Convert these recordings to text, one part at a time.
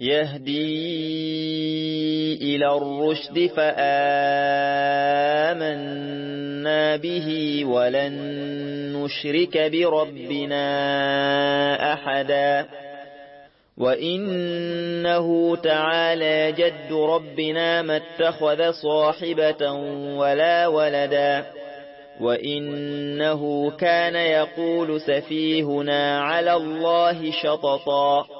يهدي إلى الرشد فآمنا به ولن نشرك بربنا أحدا. وإنه تعالى جد ربنا ما اتخذ صاحبة ولا ولدا. وإنه كان يقول سفيهنا على الله شططا.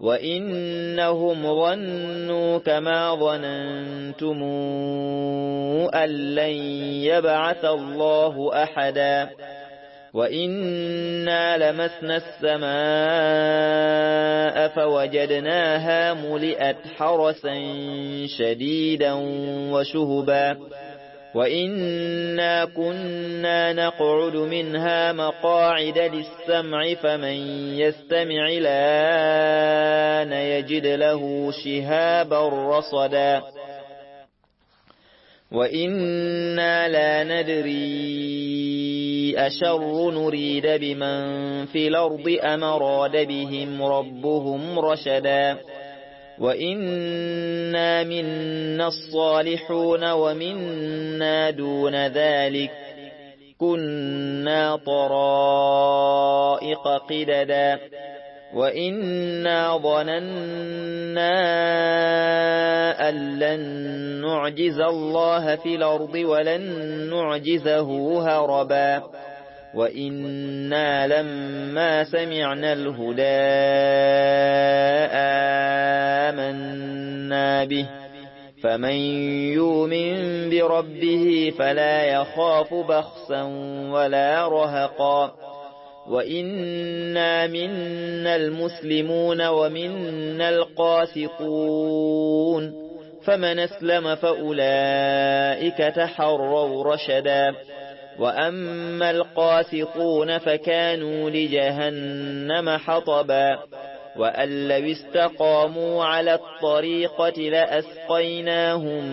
وإنهم ظنوا كما ظننتم أن لن يبعث الله أحدا وإنا لمسنا السماء فوجدناها ملئت حرسا شديدا وشهبا وإنا كنا نقعد منها مقاعد للسمع فمن يستمع الآن يجد له شهابا رصدا وإنا لا ندري أشر نريد بمن في الأرض أم راد بهم ربهم رشدا وإنا منا الصالحون ومنا دون ذلك كنا طرائق قددا وإنا ظننا أن لن نعجز الله في الأرض ولن نعجزه هربا وإنا لما سمعنا الهدى به. فمن يؤمن بربه فلا يخاف بخسا ولا رهقا. وإنا منا المسلمون ومنا القاسطون. فمن اسلم فأولئك تحروا رشدا. وأما القاسطون فكانوا لجهنم حطبا. وأن لو استقاموا على الطريقة لأسقيناهم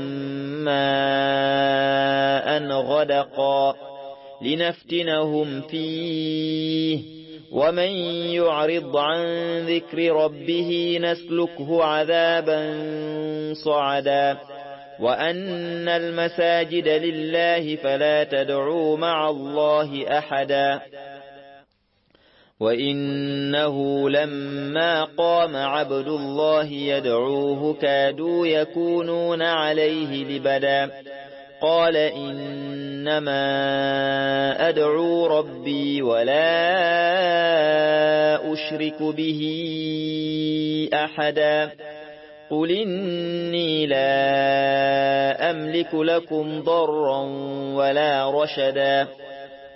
ماء غدقا لنفتنهم فيه ومن يعرض عن ذكر ربه نسلكه عذابا صعدا وأن المساجد لله فلا تدعوا مع الله أحدا وإنه لما قام عبد الله يدعوه كادوا يكونون عليه لبدا قال إنما أدعو ربي ولا أشرك به أحدا قل إني لا أملك لكم ضرا ولا رشدا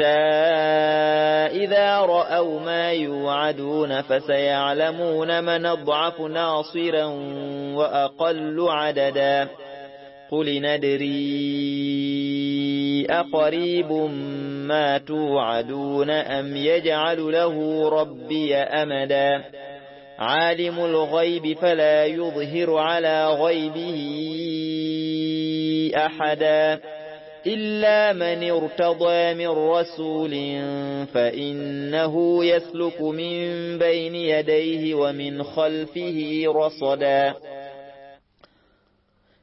إذا رأوا ما يوعدون فسيعلمون من أضعف ناصرا وأقل عددا قل ندري أقريب ما توعدون أم يجعل له ربي أمدا عالم الغيب فلا يظهر على غيبه أحدا إلا من ارتضى من رسول فإنه يسلك من بين يديه ومن خلفه رصدا.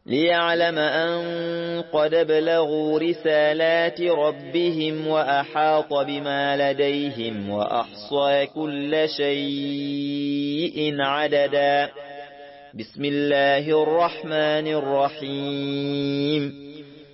ليعلم أن قد بلغوا رسالات ربهم وأحاط بما لديهم وأحصى كل شيء عددا. بسم الله الرحمن الرحيم.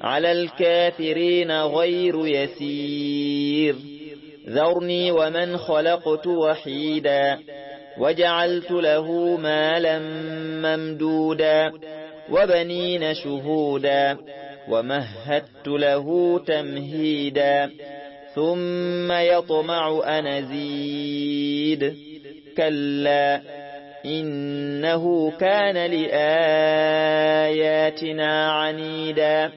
على الكافرين غير يسير. ذرني ومن خلقت وحيدا وجعلت له مالا ممدودا وبنين شهودا ومهدت له تمهيدا ثم يطمع أن أزيد. كلا إنه كان لآياتنا عنيدا.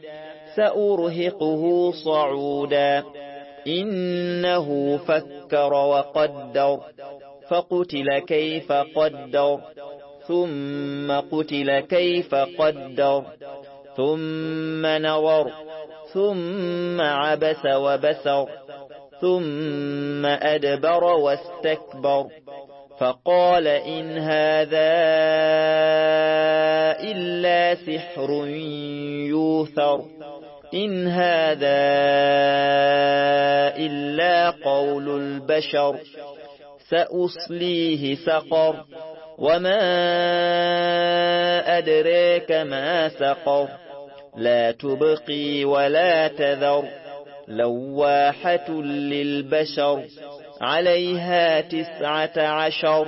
سأرهقه صعودا. إنه فكر وقدر. فقتل كيف قدر. ثم قتل كيف قدر. ثم نور. ثم عبس وبسر. ثم أدبر واستكبر. فقال إن هذا إلا سحر يوثر. إن هذا إلا قول البشر سأصليه سقر. وما أدريك ما سقر لا تبقي ولا تذر. لواحة للبشر عليها تسعة عشر.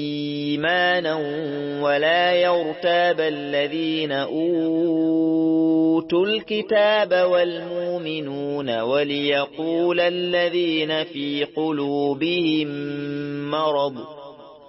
إيمانا ولا يرتاب الذين أوتوا الكتاب والمؤمنون وليقول الذين في قلوبهم مرض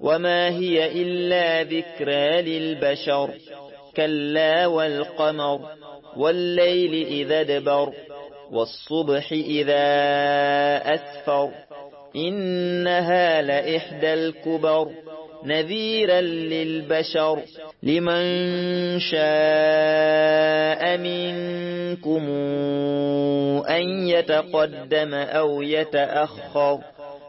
وما هي إلا ذكرى للبشر. كلا والقمر والليل إذا دبر والصبح إذا أسفر. إنها لإحدى الكبر نذيرا للبشر. لمن شاء منكم أن يتقدم أو يتأخر.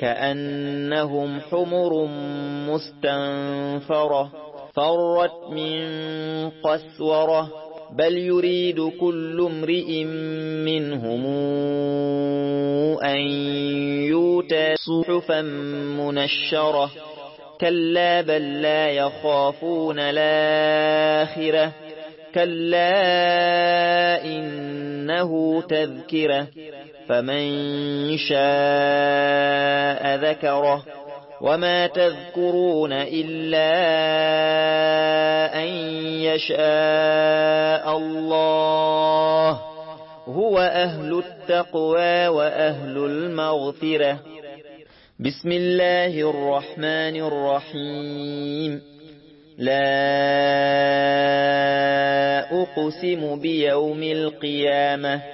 كأنهم حمر مستنفرة فرت من قسورة بل يريد كل امرئ منهم أن يوتى صحفا منشرة. كلا بل لا يخافون الآخرة. كلا إنه تذكرة. فمن شاء ذكره وما تذكرون إلا أن يشاء الله هو أهل التقوى وأهل المغفرة. بسم الله الرحمن الرحيم. لا أقسم بيوم القيامة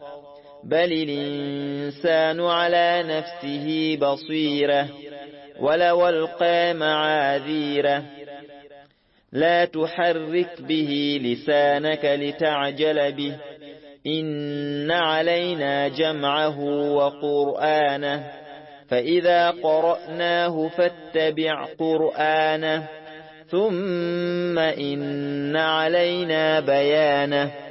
بل الإنسان على نفسه بصيرة ولو ألقى معاذيره. لا تحرك به لسانك لتعجل به. إن علينا جمعه وقرآنه. فإذا قرأناه فاتبع قرآنه. ثم إن علينا بيانه.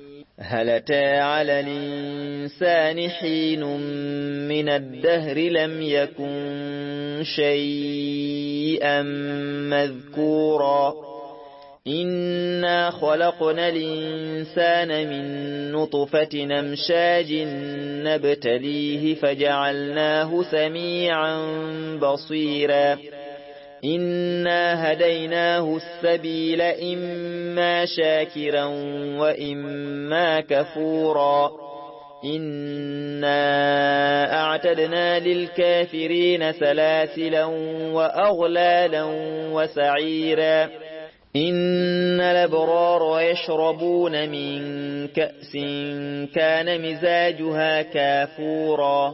هل أتى على الإنسان حين من الدهر لم يكن شيئا مذكورا؟ إنا خلقنا الإنسان من نطفة نمشاج نبتليه فجعلناه سميعا بصيرا. إنا هديناه السبيل إما شاكرا وإما كفورا إنا أعتدنا للكافرين سلاسلا وأغلالا وسعيرا إن الأبرار يشربون من كأس كان مزاجها كافورا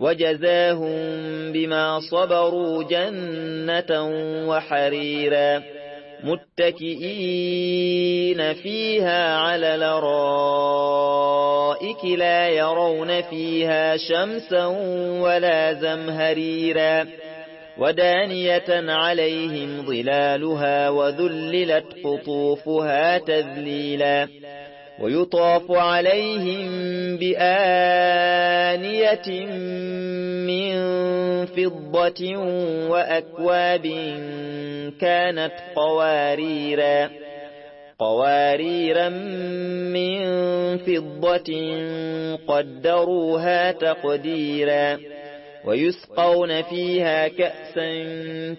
وجزاهم بما صبروا جنة وحريرا. متكئين فيها على لرائك لا يرون فيها شمسا ولا زمهريرا. ودانية عليهم ظلالها وذللت قطوفها تذليلا. ويطاف عليهم بآنية من فضة وأكواب كانت قواريرا قواريرا من فضة قدروها تقديرا ويسقون فيها كأسا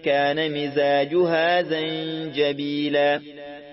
كان مزاجها زنجبيلا.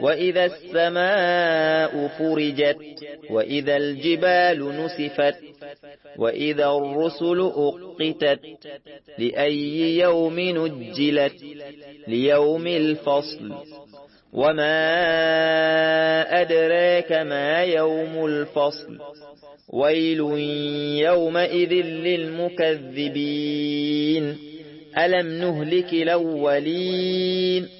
وإذا السماء فرجت وإذا الجبال نسفت وإذا الرسل أقتت لأي يوم نجلت؟ ليوم الفصل. وما أدراك ما يوم الفصل. ويل يومئذ للمكذبين. ألم نهلك الأولين؟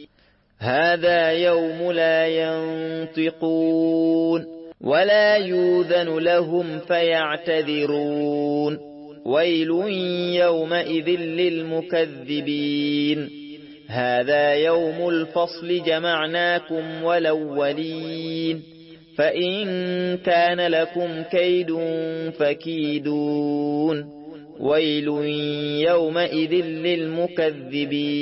هذا يوم لا ينطقون ولا يوذن لهم فيعتذرون. ويل يومئذ للمكذبين. هذا يوم الفصل جمعناكم ولولين فإن كان لكم كيد فكيدون. ويل يومئذ للمكذبين.